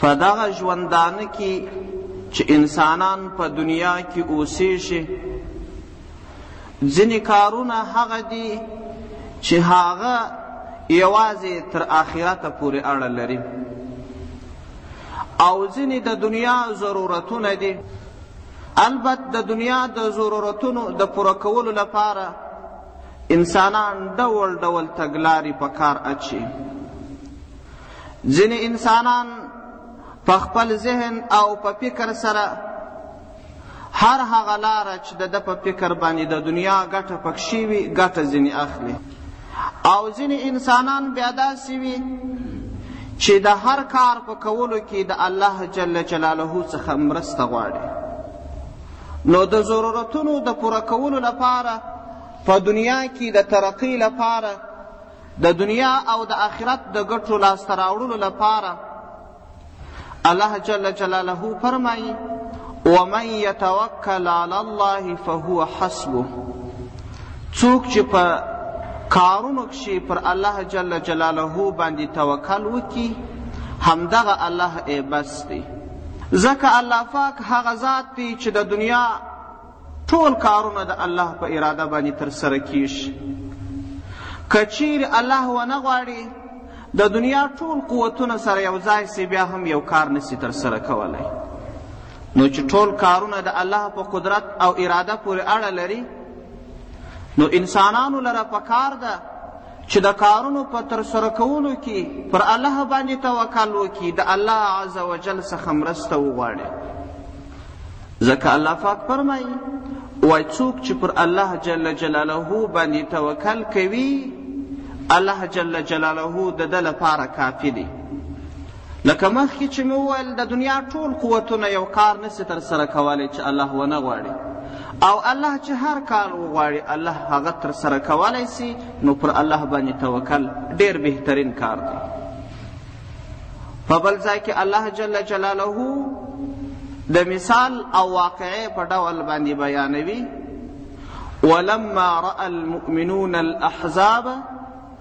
په دغه ژوندانه کې چې انسانان په دنیا کې اوسېږي ځینې کارونه هغه دي چې هغه یوازې تر آخرته پورې اړه لري او ځینې د دنیا ضرورتونه دي البته د دنیا د ضرورتونو د پوره کولو لپاره انسانان ډول ډول تګلارې په کار اچي ځینې انسانان په خپل ذهن او په فکر سره هر هغه لاره چې د ده په فکر باندې د دنیا ګټه پکښې وي ګټه ځینې اخلي او ځینې انسانان بیا داسې وي چې د هر کار په کولو کې د الله جل جلاله څخه مرسته غواړي نو د ضرورتونو د پوره کولو لپاره په دنیا کې د ترقۍ لپاره د دنیا او د آخرت د ګټو لاسته راوړلو لپاره الله جل جلاله فرمایي ومن یتوکل علی الله فهو حسبه څوک چې په کارونو کښې پر الله جل جلاله باندې توکل وکي همدغه الله ای بس دی ځکه الله پاک هغه ذات دی چې د دنیا ټول کارونه د الله په اراده باندې تر سره کیږي که چیرې الله ونه غواړي د دنیا ټول قوتونه سره یو ځای سي بیا هم یو کار نسی تر سره کولای نو چې ټول کارونه د الله په قدرت او اراده پورې اړه لري نو انسانانو لره پکار ده چې د کارونو په ترسره کولو کې پر الله باندې توکل وکړي د الله عز وجل څخه مرسته وغواړي ځکه الله پاک فرمایي وای څوک چې پر الله جل جلاله باندې توکل کوي الله جل جلاله د ده لپاره کافي دی لکه مخکې چې مې وویل د دنیا ټول قوتونه یو کار نسي ترسره کولی چې الله ونه غواړي او الله چې هر کار وغواړي الله هغه ترسره کولی سي نو پر الله باندې توکل ډېر بهترین کار دی په بل ځای کې الله جل جلاله د مثال او واقعې په ډول باندې بیانوي ولما راى المؤمنون الاحزاب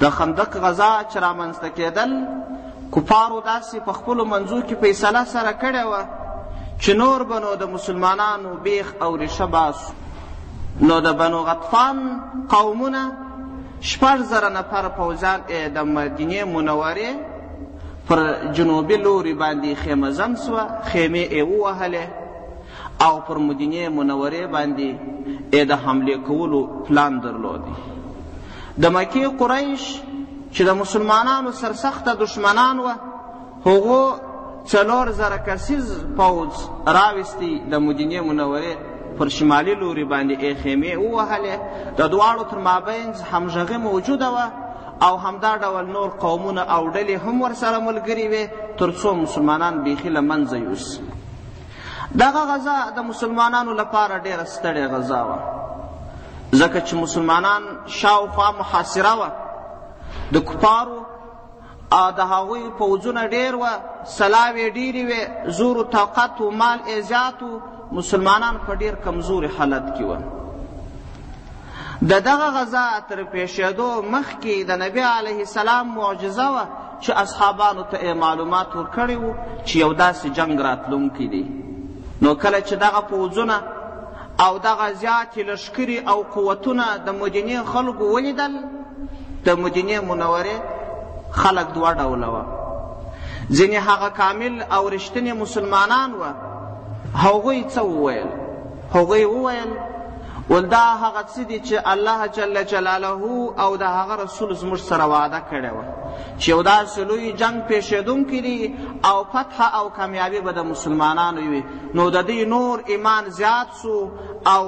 د خندق غزا چې رامنځته کېدل کفارو داسې په خپلو منځو کې فیصله سره کړې وه چې نور به نو د مسلمانانو بیخ او ریشه باسو نو د بنو غطفان قومونه شپږ زره نفر پوځیان یې د مدینې منورې پر جنوبي لوري باندې خیمه زم سوه خیمې یې ووهلې او پر مدینې منورې باندې ئې د حملې کولو پلان درلود. د مکې قریش چې د مسلمانانو سرسخته دشمنان وه هغو څلور زره کسیز پوځ راوستی د مدینې منورې پر شمالي لوري باندې ای خیمې ووهلې د دواړو تر مابینځ همغږي موجوده وه او همدا ډول نور قومونه او ډلې هم ورسره ملګري وې تر څو مسلمانان بیخي له منځه یوسي دغه غزا د مسلمانانو لپاره ډېره ستړې غزا وه، ځکه چې مسلمانان شاوخوا محاصره وه، د کفارو د هغوی پوځونه ډېر وه، سلاوې ډېرې وې، زور و طاقت و مال یې زیات و، مسلمانان په ډېر کمزوري حالت کې وه. د دغه غزا تر پېښېدو مخکې د نبي علیه السلام معجزه وه چې اصحابانو ته یې معلومات ورکړي وو چې یو داسې جنګ راتلونکی دی نو کله چې دغه پوځونه او دغه زیاتې لښکرې او قوتونه د مدینې خلکو ولیدل د مدینې منورې خلک دوه ډوله وه ځینې هغه کامل او رښتینې مسلمانان وه هغوی څه وویل هغوی وویل، ول دا هغه څه دي چې الله جل جلاله او د هغه رسول زموږ سره وعده کړې وه چې یو داسې لوی جنګ پېښېدونکی دی او فتح او کامیابي به د مسلمانانو وي نو د دوی نور ایمان زیات سو او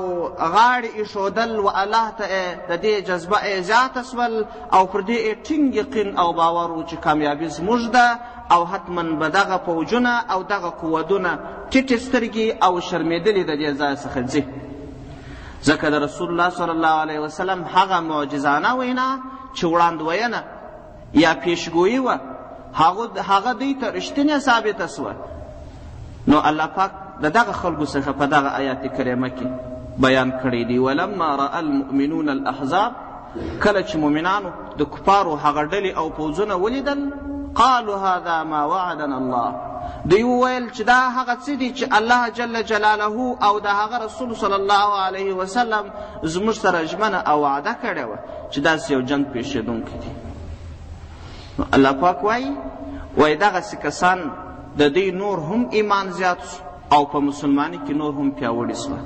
غاړې ایښودل و الله ته د دې جذبه یې زیاته سول او پر دې یې ټینګ یقین او باور و چې کامیابي زموږ ده او حتما به دغه پوجونه او دغه قوتونه ټیټې سترګې او شرمېدلې د دې ځای څخه ځي ځکه د رسول الله صلی الله علیه وسلم هغه معجزانه وینا چې وړاندوینه یا پیشګویي وه هغه دوی ته رښتینې ثابته سوه نو الله پاک د دغه خلکو څخه په دغه آیات کریمه کې بیان کړی دی ولما را المؤمنون الاحزاب کله چې مؤمنانو د کفارو هغه ډلې او پوځونه ولیدل قالوا هذا ما وعدنا الله دوی وویل چې دا هغه څه دي چې الله جل جلاله او د هغه رسول صلی الله علیه وسلم زموږ سره ژمنه او وعده کړې وه چې داسې یو جنګ پېښېدونکی دی نو الله پاک وایي وایي دغسې کسان د دوی نور هم ایمان زیات شو او په مسلمانی کې نور هم پیاوړي سوه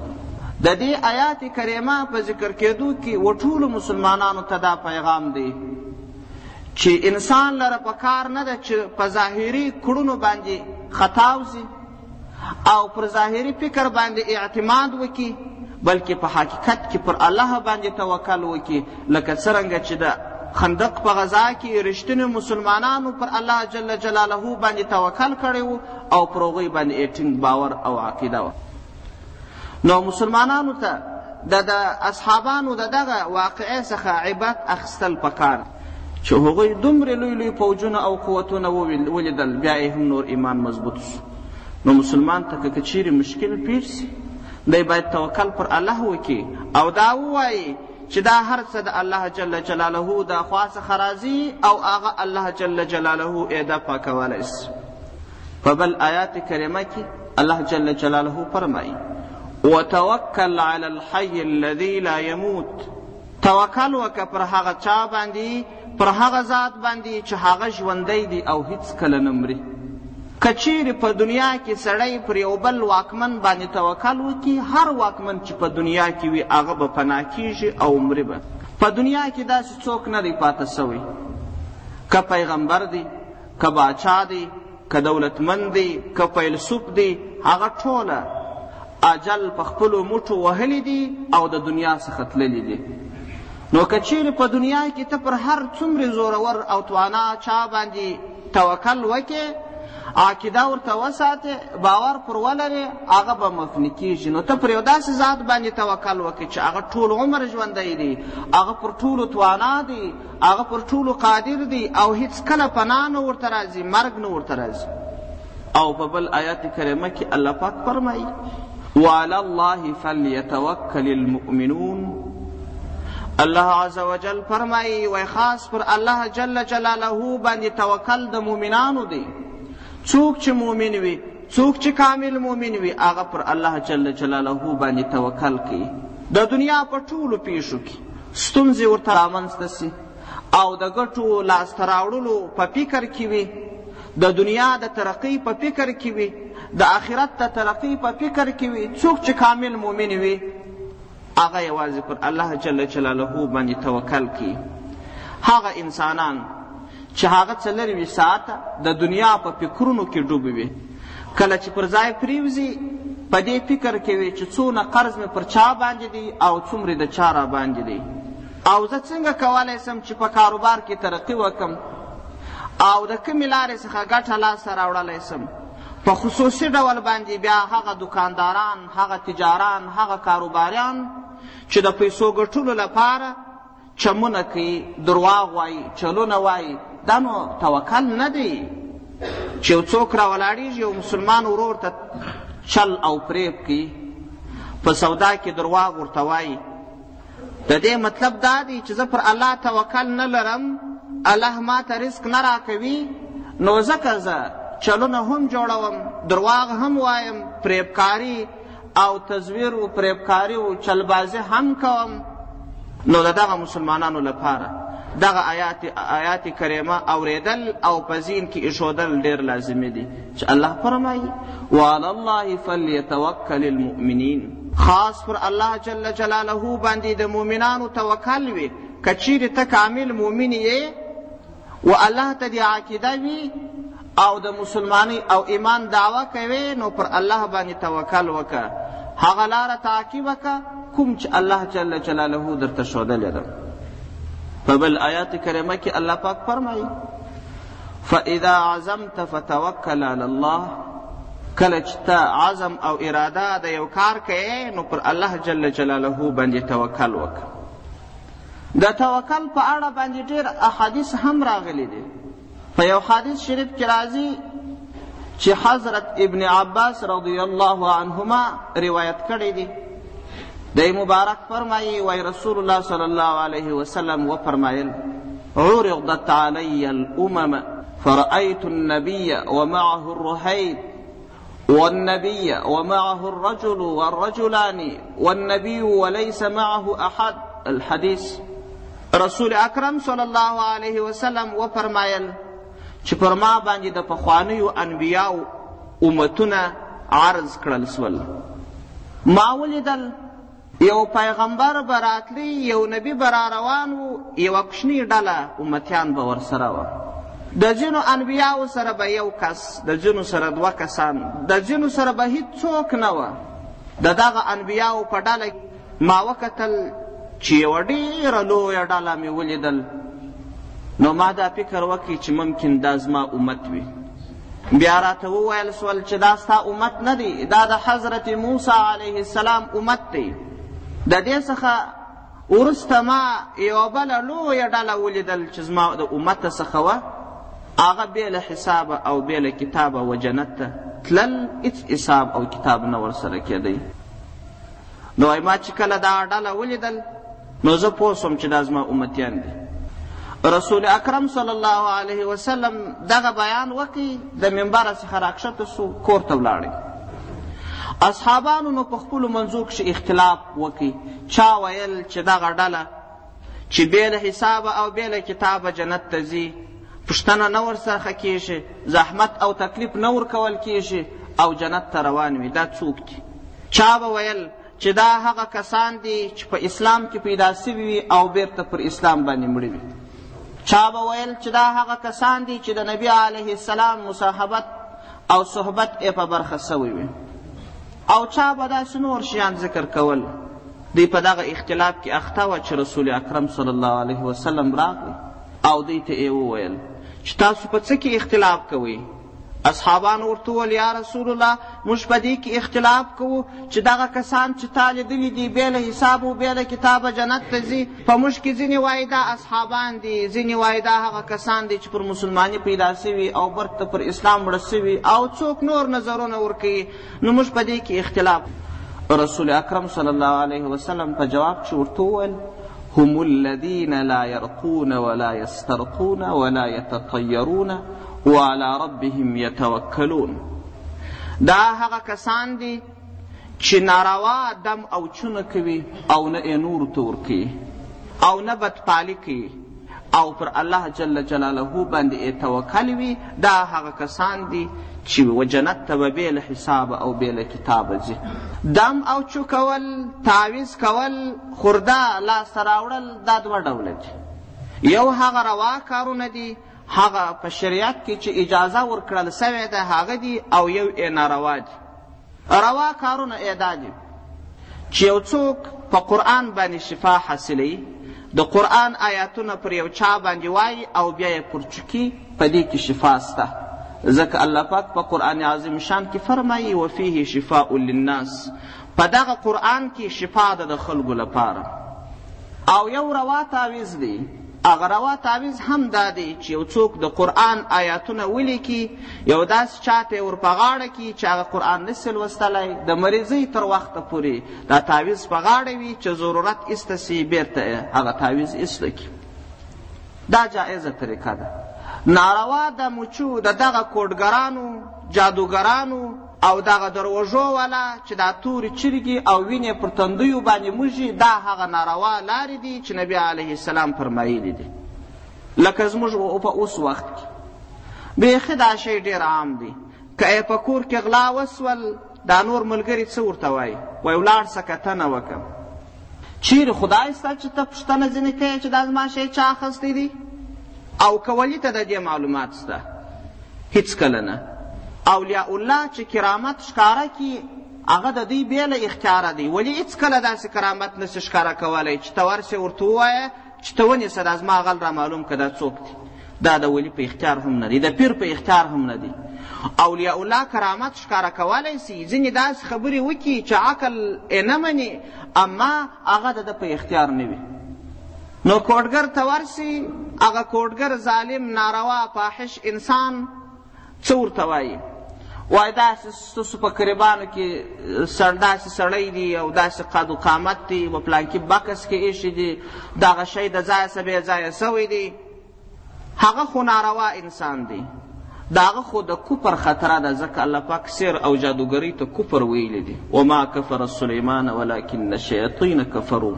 د دې آیات کریمه په ذکر کېدو کې و ټولو مسلمانانو ته دا پیغام دی چې انسان لره په کار نه ده چې په ظاهري کړونو باندې خطا وځي او پر ظاهري فکر باندې اعتماد وکړي بلکې په حقیقت کې پر الله باندې توکل وکړي لکه څرنګه چې ده خندق په غذا کې رښتینو مسلمانانو پر الله جل جلاله باندې توکل کړی وو او پر هغوی باندې یې ټینګ باور او عقیده وه نو مسلمانانو ته د د اصحابانو د دغه واقعې څخه عبرت اخیستل پکار چې هغوی دومره لوی لوی پوجونه او قوتونه ولیدل بیا یې هم نور ایمان مضبوط شو نو مسلمان ته که چیرې مشکل پیر سي دی باید توکل پر الله وکړي او دا ووایي چې دا هر څه د الله جل جلاله د خوا څخه راځي او هغه الله جل جلاله یې دفع کولی سي په بل آیات کریمه کې الله جل جلاله فرمایي وتوکل علی الحی الذی لا یموت توکل وکړه پر هغه چا باندې پر هغه ذات باندې چې هغه ژوندی دی او هیڅ کله نه مري که چیرې په دنیا کې سړی پر یو بل واکمن باندې توکل وکړي هر واکمن چې په دنیا کې وي هغه به پناه کیږي او مري به په دنیا کې داسې څوک نه دی پاته سوی که پیغمبر دی که باچا دی که دولتمند دی که فیلسوف دی هغه ټوله اجل په خپلو موټو وهلی دی او د دنیا څخه تللی دی نو که چیرې په دنیا کې ته پر هر څومره زورور او توانا چا باندې توکل وکې عقیده ورته وساتې باور پر ولرې هغه به مفني کېږي نو ته پر یو داسې ذات باندې توکل وکړې چې هغه ټول عمر ژوندی دی هغه پر ټولو توانا دی هغه پر ټولو قادر دی او هیڅ کله پناه نه ورته راځي مرګ نه ورته راځي او په بل آیات کریمه کې الله پاک فرمایي وعلى الله فليتوکل المؤمنون الله عز وجل فرمایي وای خاص پر الله جل جلاله باندې توکل د مؤمنانو دی څوک چې مؤمن وي څوک چې کامل مؤمن وي هغه پر الله جل جلاله باندې توکل کوي د دنیا په ټولو پیښو کې ستونزې ورته رامنځته سي او د ګټو لاسته راوړلو په فکر کې وي د دنیا د ترقۍ په فکر کې وي د آخرت د ترقۍ په فکر کې وي څوک چې کامل مؤمن وي هغه یوازې پر الله جل جلاله باندې توکل کوي هغه انسانان چې هغه څلرویشت ساعته د دنیا په فکرونو کې ډوب وي کله چې پر ځای پریوځي په دې فکر کې وي چې څونه قرض مې پر چا باندې دی او څومره د چا را باندې دی او زه څنګه کولی سم چې په کاروبار کې ترقي وکم او د کومې لارې څخه ګټه لاسته راوړلی سم په خصوصي ډول باندې بیا هغه دکانداران هغه تجاران هغه کاروباریان چې د پیسو ګټلو لپاره چمونه کوي درواغ وايي چلونه وايي دا نو توکل نه دی چې یو څوک راولاړېږي یو مسلمان ورور ته چل او فریب کوي په سودا کې درواغ ورته وایي د دې مطلب دا دی چې زه پر الله توکل نه لرم الله ما ته رزق نه راکوي نو ځکه زه چلونه هم جوړوم درواغ هم وایم فریبکاري او تزویر او پریبکاری او چلبازی هم کوم نو دغه مسلمانانو لپاره دغه آیات آیات کریمه اوریدل او پزین کې ایشودل ډیر لازمي دي چې الله فرمایي وعلى الله فليتوکل المؤمنین خاص پر الله جل جلاله باندې د مؤمنانو توکل وي کچیر ته کامل مؤمن یې و الله ته دې عقیده وي او د مسلمانۍ او ایمان دعوه کوې نو پر الله باندې توکل وکړه هغه لاره تعقیب کړه کوم چې الله جل جلاله درته ښودلې ده په بل آیات کریمه کې الله پاک فرمایي فاذا عزمت فتوکل علی الله کله چې ته عزم او اراده د یو کار کوې نو پر الله جل جلاله باندې توکل وکړه د توکل په اړه باندې ډېر احادیث هم راغلي دي په یو حدیث شریف کې راځي چې حضرت ابن عباس رضی الله عنهما روایت کړی دی دی مبارک فرمایي وای رسول الله صلی الله علیه وسلم وفرمایل عرضت علی الامم فرأيت النبي ومعه الرهيد والنبي ومعه الرجل والرجلان والنبي وليس معه احد الحديث رسول اکرم صلی الله علیه وسلم و فرمایل چې پر ما باندې د پخوانیو انبیاو امتونه عرض کړل سول ما ولیدل یو پیغمبر به راتلی یو نبی به را روان و یوه کوچنۍ ډله امتیان به ورسره وه د ځینو انبیاو سره به یو کس د ځینو سره دوه کسان د ځینو سره به هیڅوک نه وه د دغه انبیاو په ډله ما وکتل چې یوه ډېره لویه ډله مې ولیدل نو ما دا فکر وکړي چې ممکن دا زما امت وي بیا راته وویل سول چې دا ستا امت نه دی دا د حضرت موسی علیه السلام امت دی د دې څخه وروسته ما یوه بله لویه ډله ولیدل چې زما د امته څخه وه هغه بې له حسابه او بې له کتابه و جنت ته تلل هېڅ حساب او کتاب نه ورسره کېدی نو ما چې کله دا ډله ولیدل نو زه پوه سوم چې دا زما امتیان دي رسول اکرم صلی الله علیه وسلم دغه بیان وکړي د منبره څخه راکښته سو کور ته ولاړی اصحابانو نو په خپلو منځو کښې اختلاف وکړي چا ویل چې دغه ډله چې بې له حسابه او بې له کتابه جنت ته ځي پوښتنه نه ورڅخه کېږي زحمت او تکلیف نه ورکول کېږي او جنت ته روان وي دا څوک دي چا به ویل چې دا هغه کسان دي چې په اسلام کې پیدا سوي وي او بیرته پر اسلام باندې مړه وي چا به ویل چې دا هغه کسان دي چې د نبی علیه السلام مصاحبت او صحبت یې په برخه سوی وي او چا به داسې نور شیان ذکر کول دی په دغه اختلاف کې اخته وه چې رسول اکرم صلی الله علیه وسلم راغی او دی ته یې وویل چې تاسو په څه کې اختلاف کوئ اصحابانو ورته وویل یا رسول الله موږ په دې کې اختلاف کوو چې دغه کسان چې تا لیدلي دي بې له حساب او بې له کتابه جنت ته ځي په موږ کې ځینې وایي دا اصحابان دي ځینې وایي دا هغه کسان دي چې پر مسلماني پیدا سوي او برته پر اسلام مړه سوي او څوک نور نظرونه ورکوي نو موږ په دې کې اختلاف رسول اکرم صلی الله علیه وسلم په جواب چې ورته وویل هم الذين لا يرقون ولا يسترقون ولا يتطيرون وعلى ربهم يتوکلون دا هغه کسان دي چې ناروا دم او چونه کوي او نه یې نورو ته ورکوي او نه بدپالي کوي او پر الله جل جلاله باندې یې توکل وي دا هغه کسان دي چې و جنت ته به بې له حسابه او بې له کتابه ځي دم او چو کول تعویز کول خورده لاسته راوړل دا دوه ډوله دي یو هغه روا کارونه دي هغه په شریعت کې چې اجازه ورکړل سوې ده هغه دي او یو یې ناروا دي روا کارونه یې دا دي چې یو څوک په قرآن باندې شفا حاصلوي د قرآن آیاتونه پر یو چا باندې وایي او بیا یې پرچکي په دې کې شفا سته ځکه الله پاک په قرآن عظیم شان کې فرمایي وفیه شفاء للناس په دغه قرآن کې شفا ده د خلکو لپاره او یو روا تعویز دی هغه روا تعویض هم دا دی چې یو څوک د قرآن آیاتونه ولیکي یو داسې چا ته یې ورپه غاړه کړي چې هغه قرآن نسي لوستلی د مریضۍ تر وخته پورې دا تعویض په غاړه وي چې ضرورت ایسته سي بېرته هغه تعویض ایسته کړي دا جائزه طریقه ده ناروا د مچو د دغه کوډګرانو جادوګرانو او دغه دروژو والا چې دا تورې چرګې او وینې پر تندیو باندې موږي دا هغه ناروا لارې دي چې نبي علیه السلام فرمایلي دي لکه زموږ په اوس وخت کې بیخي دا شی ډېر عام دی که یې په کور کې غلا وسول دا نور ملګري څه ورته وایي وایي ولاړ سه کتنه وکړه چیرې خدای شته چې ته پوښتنه ځینې کوې چې دا زما شی چا اخیستی دی او که ولي ته د دې معلومات شته هیڅکله نه اولیاء الله چې کرامت ښکاره کړي هغه د دوی بې له اختیاره دی ولې هېڅکله داسې کرامت نسي ښکاره کولی چې ته ورسې ورته ووایه چې ته ونیسه دا زما غل را معلوم که دا څوک دی دا د ولی په اختیار هم نه دی د پیر په اختیار هم نه دی اولیاء الله کرامت ښکاره کولی سي ځینې داسې خبرې وکړي چې عقل یې نه مني اما هغه د ده په اختیار نه وي نو کوډګر ته ورسي هغه کوډګر ظالم ناروا فاحش انسان څه ورته وایي؟ وایي داسې ستاسو په قریبانو کې داسې سړی دی او داسې قد و قامت دی په پلانکي بکس کې ایښی دی دغه شی د ځایه څخه بې ځایه سوی دی هغه خو ناروا انسان دی د هغه خو د کفر خطره ده ځکه الله پاک سیر او جادوګرۍ ته کفر ویلی دی وما کفر سلیمان ولکن الشیاطین کفرو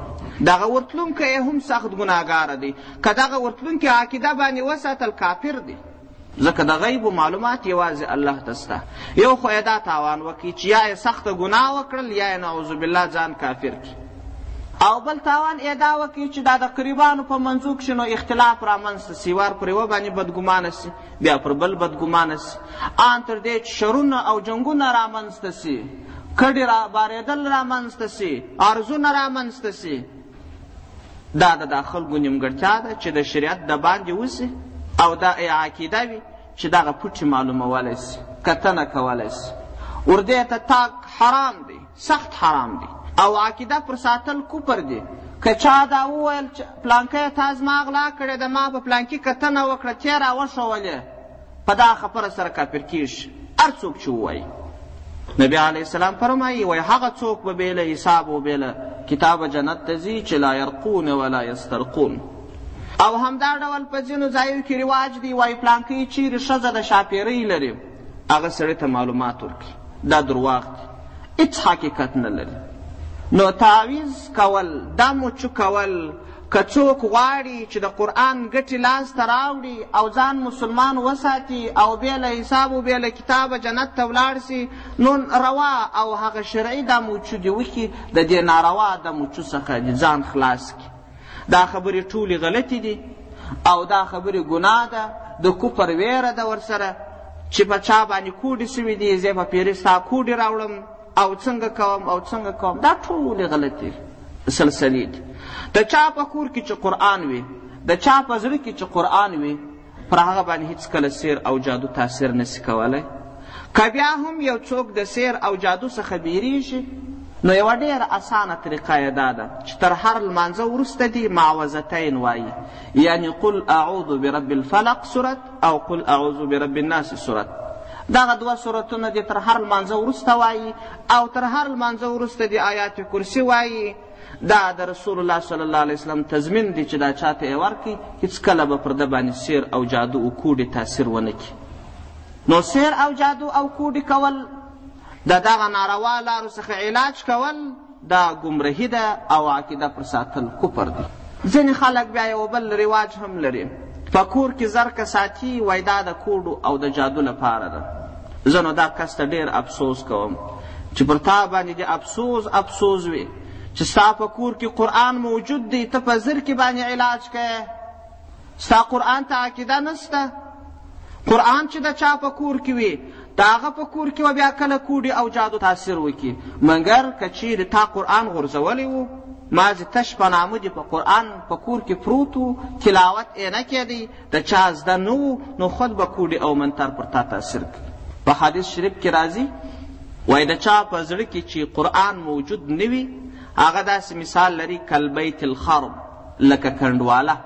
دغه ورتلونکی هم سخت ګناهګاره دی که دغه ورتلونکی عقیده باندې وساتل کافر دی ځکه د غیبو معلومات یوازې الله ته سته یو خو یې دا تاوان وکړي چې یا یې سخته ګناه وکړل یا یې نعوذ بالله ځان کافر کړي او بل تاوان یې دا وکړي چې دا د قریبانو په منځو کښې نو اختلاف رامنځته سي وار پر یوه باندې بدګمانه سي بیا پر بل بدګمانه سي آن تر دې چې شرونه او جنګونه رامنځته سي کډې را بارېدل رامنځته سي عرضونه رامنځته سي دا د دا خلکو نیمګړتیا ده چې د شریعت د باندې وسي او دا ای عقیده وي چې دغه پټي معلومولی سي کتنه کولی سي اردې ته تاک حرام دی سخت حرام دی او عقیده پر ساتل کوپر دی که چا دا وویل چې پلانکی تا زما غلا کړې ده ما په پلانکي کتنه وکړه تیې راوښولې په دا خبره سره کافر کیږي هر څوک چې ووایي نبی علیه السلام فرمایي وایي هغه څوک به بې له حساب او بې له کتابه جنت ته ځي چې لا یرقون ولا یسترقون او همدا ډول په ځینو ځایو کې رواج دی وایي پلانکۍ چیرې ښځه د شاپیرۍ لري هغه سړي ته معلومات ورکړي دا درواغ دی هیڅ حقیقت نه لري نو تعویز کول دمو چکول که څوک غواړي چې د قرآن ګټې لاس ته راوړي او ځان مسلمان وساتي او بې له حساب و بې له کتابه جنت ته ولاړ سي نو روا او هغه شرعي دموچو دې وکړي د دې ناروا دموچو څخه دې ځان خلاص کړي دا خبرې ټولې غلطې دي او دا خبرې ګناه ده د کفر ویره ده ورسره چې په چا باندې کوډې سوي دي زه په پیرې ستا کوډې راوړم او څنګه کوم او څنګه کوم دا ټولې غلطې سلسلې دي د چا په کور کې چې قرآن وي د چا په زړه کې چې قرآن وي پر هغه باندې هیڅکله سیر او جادو تاثیر نسی کولی که بیا هم یو څوک د سیر او جادو څخه بیریږي نو یوه ډېره اسانه طریقه یې دا ده چې تر هر لمانځه وروسته دې معوضتین وایي یعنې قل اعوذ برب الفلق صورت او قل اعوذ برب الناس سورت دغه دوه سورتونه دې تر هر لمانځه وروسته وایي او تر هر لمانځه وروسته دې آیات کرسي وایي دا د رسول الله صلی الله علیه وسلم تضمین دی چې دا چاته یې ورکړي هېڅکله به پر ده باندې سیر او جادو او کوډې تاثیر ونه کړي نو سیر او جادو او کوډې کول د دغه ناروا لارو څخه علاج کول دا ګمرهي ده او عقیده پر ساتل کفر دی ځینې خلک بیا یو بل رواج هم لري په کور کې زرکه ساتي وای دا د کوډو او د جادو لپاره ده زه نو دا کس ته ډېر افسوس کوم چې پر تا باندې د افسوس افسوس وي چې ستا په کور کې قرآن موجود دی ته په زرکې باندې علاج کوې ستا قرآن ته عقیده نسته قرآن چې د چا په کور کې وي د هغه په کور کې و بیا کله کوډي او جادو تاثیر وکړي مګر که چیرې تا قرآن غورځولی و مازې تش په نامه دې په قرآن په کور کې پروت و تلاوت یې نه کېدی د چا زده نه و نو خود به کوډي او منتر پر تا تاثیر کړي په حدیث شریف کې راځي وایي د چا په زړه کې چې قرآن موجود نه وي هغه داسې مثال لري کلبیت الخرب لکه کنډواله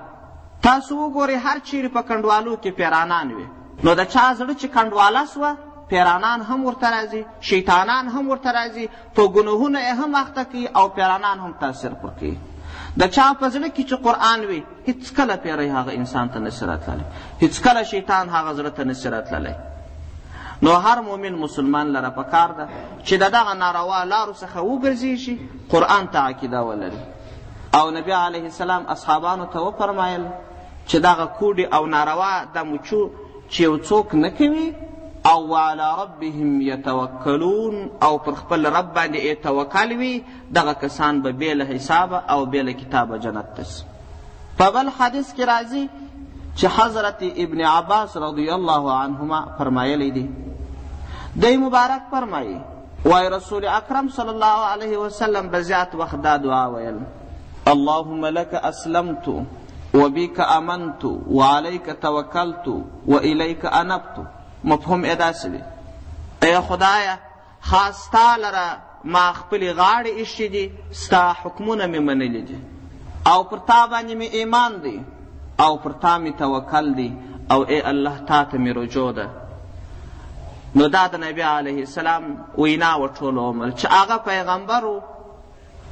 تاسو وګورئ هر چیرې په کنډوالو کې پیرانان وي نو د چا زړه چې کنډواله سوه پیرانان هم ورته راځي شیطانان هم ورته راځي په ګناهونه یې هم اخته کوي او پیرانان هم تاثیر پر کوي د چا په زړه کې چې قرآن وي هیڅکله پیری هغه انسان ته نسي راتللی هیڅکله شیطان هغه زړه ته نسي راتللی نو هر مؤمن مسلمان لره پکار ده چې د دغه ناروا لارو څخه وګرځېږي قرآن ته عقیده ولري او نبی علیه السلام اصحابانو ته وفرمایل چې دغه کوډې او ناروا د مچو چې یو څوک نه کوي او وعلى ربهم یتوکلون او پر خپل رب باندې یې توکل وي دغه کسان به بې له حسابه او بې له کتابه جنت ته ځي په بل حدیث کې راځي چې حضرت ابن عباس رضی الله عنهما فرمایلی دی دی مبارک فرمایي وایې رسول اکرم صلی الله علیه وسلم به زیات وخت دا دعا ویل اللهم لك اسلمت وبك امنت وعليك توکلت واليك انبت مفهوم یې داسې دی ای خدایه خاص ستا لره ما خپلې غاړې ایښې دي ستا حکمونه مې منلي دي او پر تا باندې مې ایمان دی او پر تا مې توکل دی او ای الله تا ته مې رجوع ده نو دا د نبی علیه السلام وینا و ټول عمر چې هغه پیغمبر و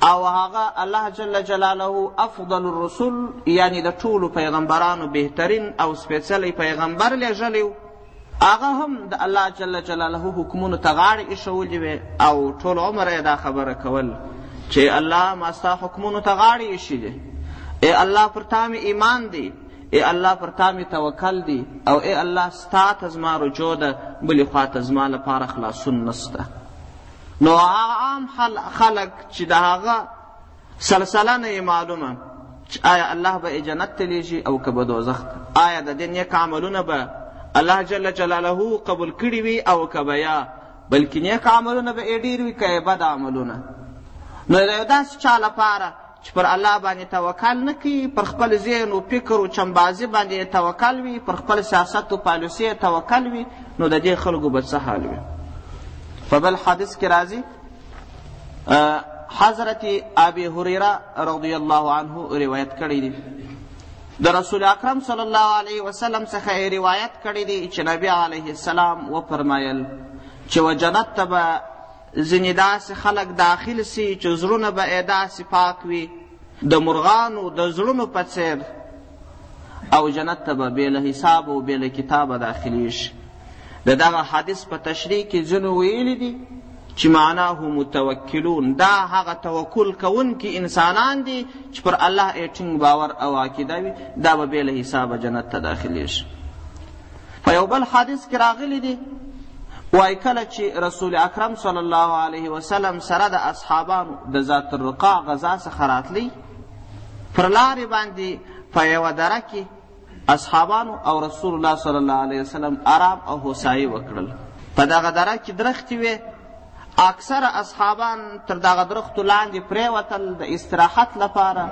او هغه الله جل جلاله افضل الرسل یعنی د ټولو پیغمبرانو بهترین او سپېڅلی پیغمبر لېږلی هغه هم د الله جل جلاله حکمونو ته غاړې ایښولې وې او ټول عمر یې دا خبره کول چې الله ما ستا حکمونو ته غاړې ایښي دي ای الله پر تا مې ایمان دی ای الله پر تا مې توکل دی او ای الله ستا ته زما رجوع ده بلې خوا ته زما لپاره خلاصون نسته نو هغه عام خلک چې د هغه سلسله نه یې معلومه چې آیا الله به یې جنت ته لیږي او که به دوزخ ته آیا د دې نیک عملونه به الله جل جلاله قبول کړي وي او که به یا بلکې نیک عملونه به یې ډېر وي که یې بد عملونه نو د یو داسې چا لپاره چې پر الله باندې توکل نه کوي پر خپل ذهن و فکر و چمبازي باندې یې توکل وي پر خپل سیاست و پالیسي یې توکل وي نو د دې خلکو به څه حال وي په بل حدیث کې راځي حضرت ابي هريره رضی الله عنه روایت کړی دی د رسول اکرم صلی الله علیه وسلم څخه یې روایت کړی دی چې نبی علیه السلام وفرمایل چې و جنت ته به ځینې داسې خلک داخل سي چې زړونه به یې داسې پاک وي د مرغانو د زړونو په څېر او جنت ته به بې له حسابه او بې له کتابه داخلېږي د دغه حدیث په تشریح کې ځینو ویلي دي چې معناه متوکلون دا هغه توکل کوونکي انسانان دي چې پر الله یې ټینګ باور او عقیده وي دا به بې له حسابه جنت ته داخلېږي په یو بل حدیث کې راغلي دي وای کله چې رسول اکرم صلی الله علیه وسلم سره د اصحابانو د ذات الرقا غذا څخه راتلی پر لارې باندې په یوه دره کې اصحابانو او رسول الله صلی الله علیه وسلم آرام او هوسایي وکړل په دغه دره کې درختې وې اکثره اصحابان تر دغه درختو لاندې پرېوتل د استراحت لپاره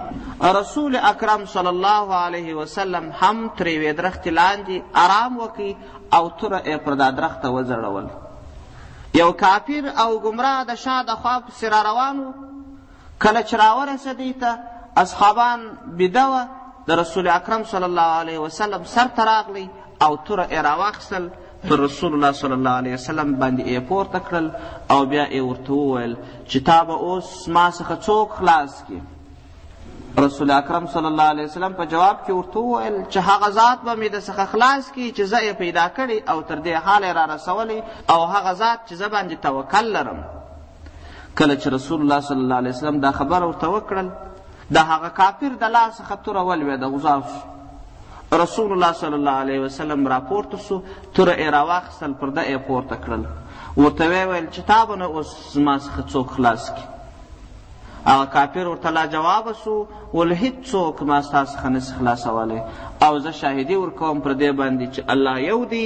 رسول اکرم صلی الله علیه وسلم هم تر یوې درختې لاندې آرام وکړي او توره یې پر دا درخته وځړول یو کافر او ګمراه د شا د خوا پسې را روان و کله چې راورسېد دوی ته اصحابان بیده وه د رسول اکرم صلی الله علیه وسلم سر ته راغلی او توره یې راواخیستل پر رسول الله صلی الله علیه وسلم باندې یې پورته کړل او بیا یې ورته وویل چې تا به اوس ما څخه څوک خلاص کړي رسول اکرم صلی الله علیه وسلم په جواب کې ورته وویل چې هغه ذات به مې د څخه خلاص کړي چې زه یې پیدا کړی او تر دې حاله را رسولی او هغه ذات چې زه باندې توکل لرم کله چې رسول الله صلی الله علیه وسلم دا خبره ورته وکړل د هغه کافر د لاس څخه توره ولوېده غوځار شو رسول الله صلی الله علیه وسلم راپورته سو توره یې راواخیستل پرده یې پورته کړل ورته ویې ویل چې تا به نه اوس زما څخه څوک خلاص کړي هغه کافر ورته لا جواب سو ول هیڅوک ما ستا څخه نسي خلاصولی او زه شاهدي ورکوم پر دې باندې چې الله یو دی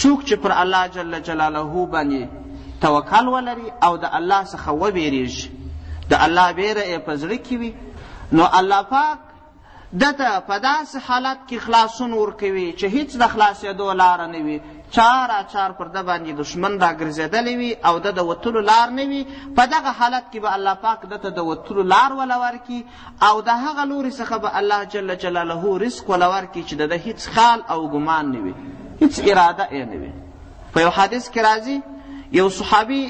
څوک چې پر الله جل جلاله باندې توکل ولري او د الله څخه وویریږي د الله ویره یې په زړه کې وي نو الله پاک ده ته په داسې حالت کې خلاصون ورکوي چې هیڅ د خلاصېدو لاره نه وي چار اچار پر ده باندې دښمن را ګرځېدلی وي او ده د وتلو لار نه وي په دغه حالت کې به الله پاک ده ته د وتلو لار وله ورکړي او د هغه لوري څخه به الله جل جلاله رزق وله ورکړي چې د ده هیڅ خال او ګمان نه وي هیڅ اراده یې نه وي په یو حدیث کې راځي یو صحابي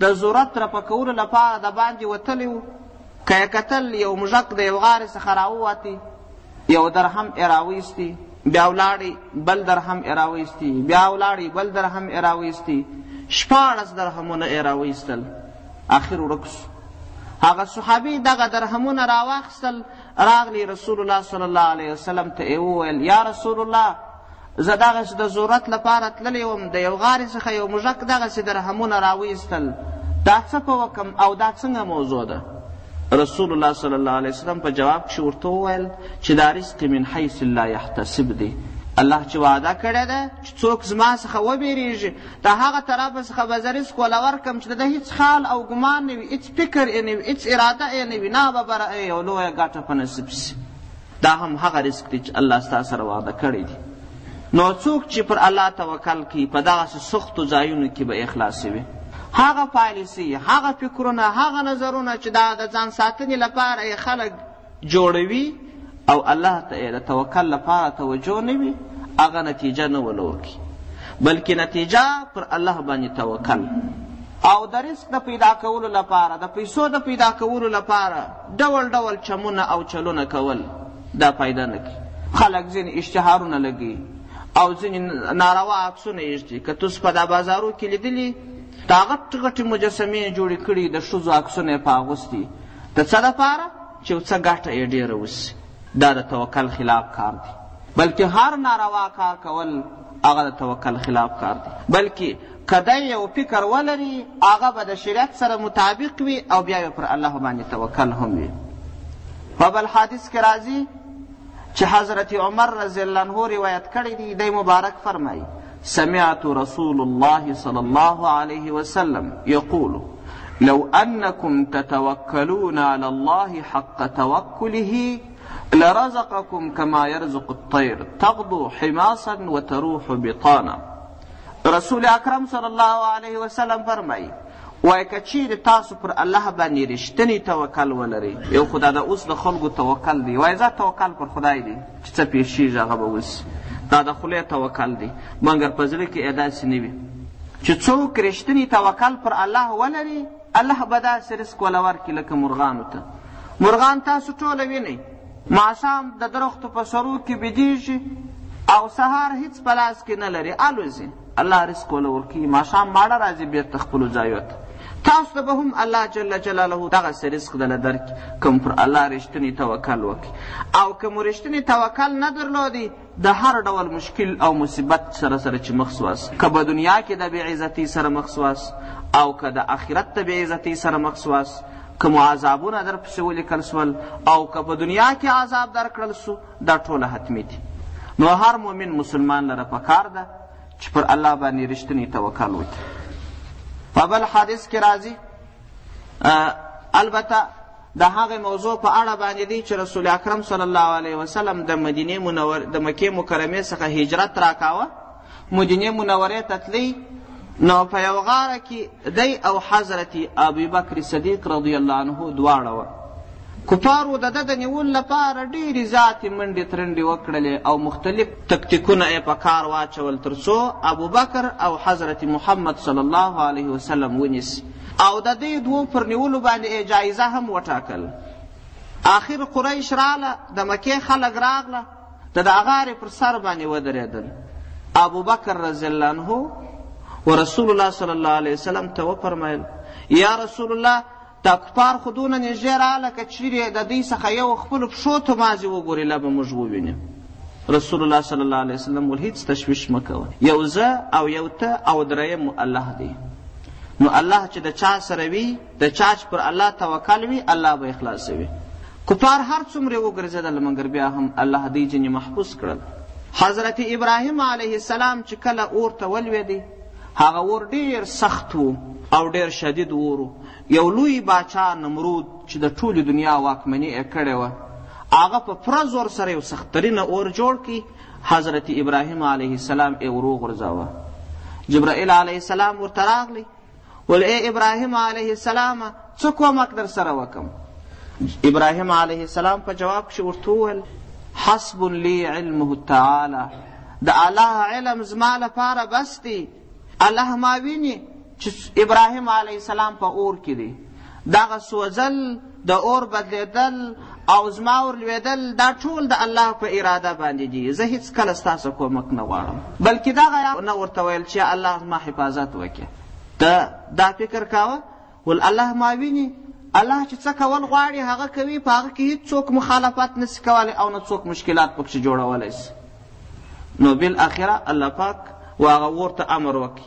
د ضرورت رفع کولو لپاره د باندې وتلی و که یې کتل یو موږک د یو غارې څخه راووتې یو درهم یې راویستي بیا ولاړې بل درهم یې راویستي بیا ولاړې بل درهم یې راویستي شپاړس درهمونه یې راویستل اخر ورک سو هغه صحابي دغه درهمونه راواخیستل راغلی رسول الله صلی الله علیه وسلم ته یې وویل یا رسول الله زه دغسې د ضرورت لپاره تللی وم د یو غارې څخه یو موږک دغسې درهمونه راویستل دا څه په وکم او دا څنګه موضوع ده رسول الله صلی الله علیه وسلم په جواب کښې ورته وویل چې دا رزق من حیث لا یحتسب دی الله چې وعده کړې ده چې څوک زما څخه وبېرېږي د هغه طرف څخه به زه رزق ولا ورکم چې د هیڅ خال او ګمان نه وي هیڅ فکر یې نه وي هیڅ اراده یې نه وي نه به بره یې یو لویه ګټه په نصیب سي دا هم هغه رزق دی چې الله ستا سره وعده کړی دی نو څوک چې پر الله توکل کوي په دغسې سختو ځایونو کې به اخلاص وي هغه پالیسي هغه فکرونه هغه نظرونه چې دا د ځان ساتنې لپاره یې خلک جوړوي او الله ته یې د توکل لپاره توجه نه وي هغه نتیجه نه ولوکي بلکې نتیجه پر الله باندې توکل او د رزق د پیدا کولو لپاره د پیسو د پیدا کولو لپاره ډول ډول چمونه او چلونه کول دا فایده نه کوي خلک ځینې اشتهارونه لګوي او ځینې ناروا عکسونه یې ږدي که تاسو په دا بازارو کې لیدلي د هغه غټې مجسمې یې جوړې کړي د ښځو عکسونه یې په اغوستي د څه لپاره چې یو څه ګټه یې ډېره وسي دا د توکل خلاف کار دی بلکې هر ناروا کار کول هغه د توکل خلاف کار دی بلکې که دی یو فکر ولري هغه به د شریعت سره مطابق وي او بیا یې پر الله باندې توکل هم وي په بل حادث کې راځي چې حضرت عمر رضی الله عنه روایت کړی دی دی مبارک فرمایي سمعت رسول الله صلى الله عليه وسلم يقول لو أنكم تتوكلون على الله حق توكله لرزقكم كما يرزق الطير تغدو حماصا وتروح بطانا رسول اکرم صلی الله علیه وسلم فرمایي وای که چیرې تاسو پر الله باندې رښتینی توکل ولرئ یو خدا د اوس د خلکو توکل دی وای زه توکل پر خدای دی چې څه پېښېږي هغه به وشي دا د خولې توکل دی مګر په زړه کې یې داسې نه وي چې څوک رښتینی توکل پر الله ولري الله به داسې رزق وله ورکړي لکه مرغانو ته مرغان تاسو ټوله وینئ ماښام د درختو په سرو کې بیدیږي او سهار هیڅ په لاس کې نه لري الوځي الله رزق وله ورکوي ماښام ماړه راځي بېرته خپلو ځایو ته تاسو ته به هم الله جل جلاله دغسې رزق دله درکړي که مو پر الله رښتونی توکل وکړي او که مو رښتونی توکل نه درلودی د هر ډول مشکل او مصیبت سره سره چې مخ سواست که به دنیا کې د بېعزتۍ سره مخ سواست او که د آخرت د بېعزتۍ سره مخ سواست که مو عذابونه در پسې ولیکل سول او که په دنیا کې عذاب درکړل سو دا ټوله حتمي دي نو هر مؤمن مسلمان لره پکار ده چې پر الله باندې رښتینی توکل وکړي په بل حدیث کې راځي البته د هغې موضوع په اړه باندې دی چې رسول اکرم صلی الله علیه وسلم د مدینې منور د مکې مکرمې څخه هجرت راکاوه مدینې منورې ته تلی نو په یو غاره کې دی او حضرت ابوبکر صدیق رضی الله عنه دواړه وه کفارو د ده د نیولو لپاره ډېرې زیاتې منډې ترنډې وکړلې او مختلف تکتیکونه یې په کار واچول تر څو ابوبکر او حضرت محمد صلی الله علیه وسلم ونیسي او د دې دوو پر نیولو باندې یې جایزه هم وټاکل آخر قریش راله د مکې خلک راغله د داغارې پر سر باندې ودرېدل ابوبکر رضی الله عنه و رسول الله صلی الله علیه وسلم ته وفرمایل یا رسول الله دا کفار خو دونه نږدې راغله که چیرې د دوی څخه یو خپلو پښو ته مازې وګوري لا به موږ وویني رسول الله صلی الله علیه وسلم ول هیڅ تشویش مه کوه یو زه او یو ته او دریم الله دی نو الله چې د چا سره وي د چا چې پر الله توکل وي الله به یې خلاصوي کفار هر څومره وګرځېدل مګر بیا هم الله دوی ځینې محفوظ کړل حضرت ابراهیم علیه السلام چې کله اور ته ولوېدی هغه اور ډیر سخت و او ډیر شدید اور یو لوی باچا نمرود چې د ټولې دنیا واکمني یې کړې وه هغه په پوره زور سره یو سخترینه اور جوړ کی حضرت ابراهیم علیه السلام یې وروغورځاوه جبرائیل علیه السلام ورته راغلی ول اے ابراهیم علیه السلام څه کومک در سره وکم ابراهیم علیه السلام په جواب کښې ورته وویل حسب لی علمه تعالی د الله علم زما لپاره بس دی الله ما ویني چې ابراهیم علیه السلام په اور کې دی دغه سوځل د اور بدلیدل او زما اور لویدل دا ټول د الله په اراده باندې دي زه هیڅ کله ستاسو کومک نه غواړم بلکې دغه نه ورته ویل چې الله زما حفاظت وکړي ته دا فکر کاوه ول الله ما ویني الله چې څه کول غواړي هغه کوي په هغه کې هیڅوک مخالفت نسی کولی او نه څوک مشکلات پکې جوړولی سي نو بالاخره الله پاک و هغه اور ته امر وکړي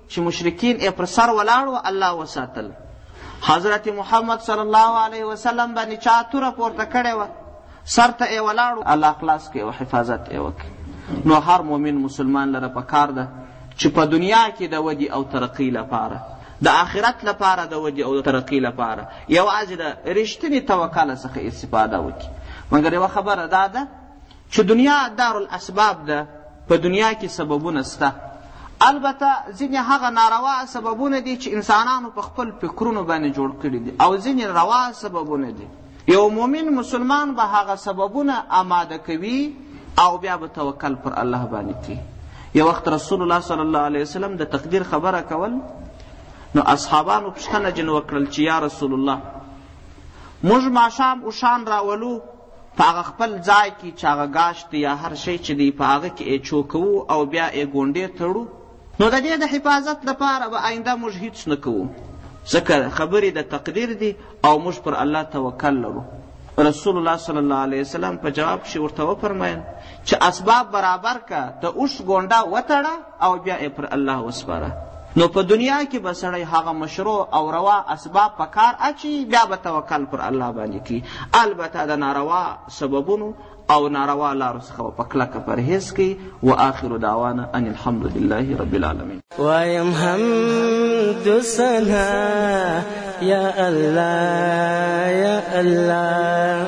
چې مشرکین یې پر سر ولاړ و الله وساتل حضرت محمد صلی الله علیه وسلم باندې چا توره پورته کړې وه سر ته یې ولاړو الله خلاص کړي او حفاظت یې وکړي نو هر مؤمن مسلمان لره پکار ده چې په دنیا کې د ودی او ترقی لپاره د آخرت لپاره د ودی او ترقی لپاره یوازې د رښتیني توکل څخه استفاده وکړي مګر یوه خبره دا ده چې دنیا دارالاسباب ده، په دنیا کې سببونه شته، البته ځینې هغه ناروا سببونه دي چې انسانانو په خپل فکرونو باندې جوړ کړي دي او ځینې روا سببونه دي. یو مؤمن مسلمان به هغه سببونه آماده کوي او بیا به توکل پر الله باندې کوي. یو وخت رسول الله صلی الله علیه وسلم د تقدیر خبره کول نو اصحابانو پوښتنه جن وکړل چې یا رسول الله موږ ماښام اوښان راولو په هغه خپل ځای کې چې هغه ګاش دی یا هر شی چې دی په هغه کې یې چوکوو او بیا یې ګونډې تړو نو د دې د حفاظت لپاره به آینده موږ هیڅ نه کوو ځکه خبرې د تقدیر دي او موږ پر الله توکل لرو رسول الله صلی الله علیه وسلم په جواب کښې ورته وفرمایل چې اسباب برابر که ته اوښ ګونډه وتړه او بیا یې پر الله وسپاره نو په دنیا کې به سړی هغه مشروع او روا اسباب په کار اچي بیا به توکل پر الله باندې کوي البته د ناروا سببونو او ناروا لارو څخه په کلکه پرهیز کوي و آخر دعوانا ان الحمد لله رب العالمین وایم حمد سنا یا الله یا الله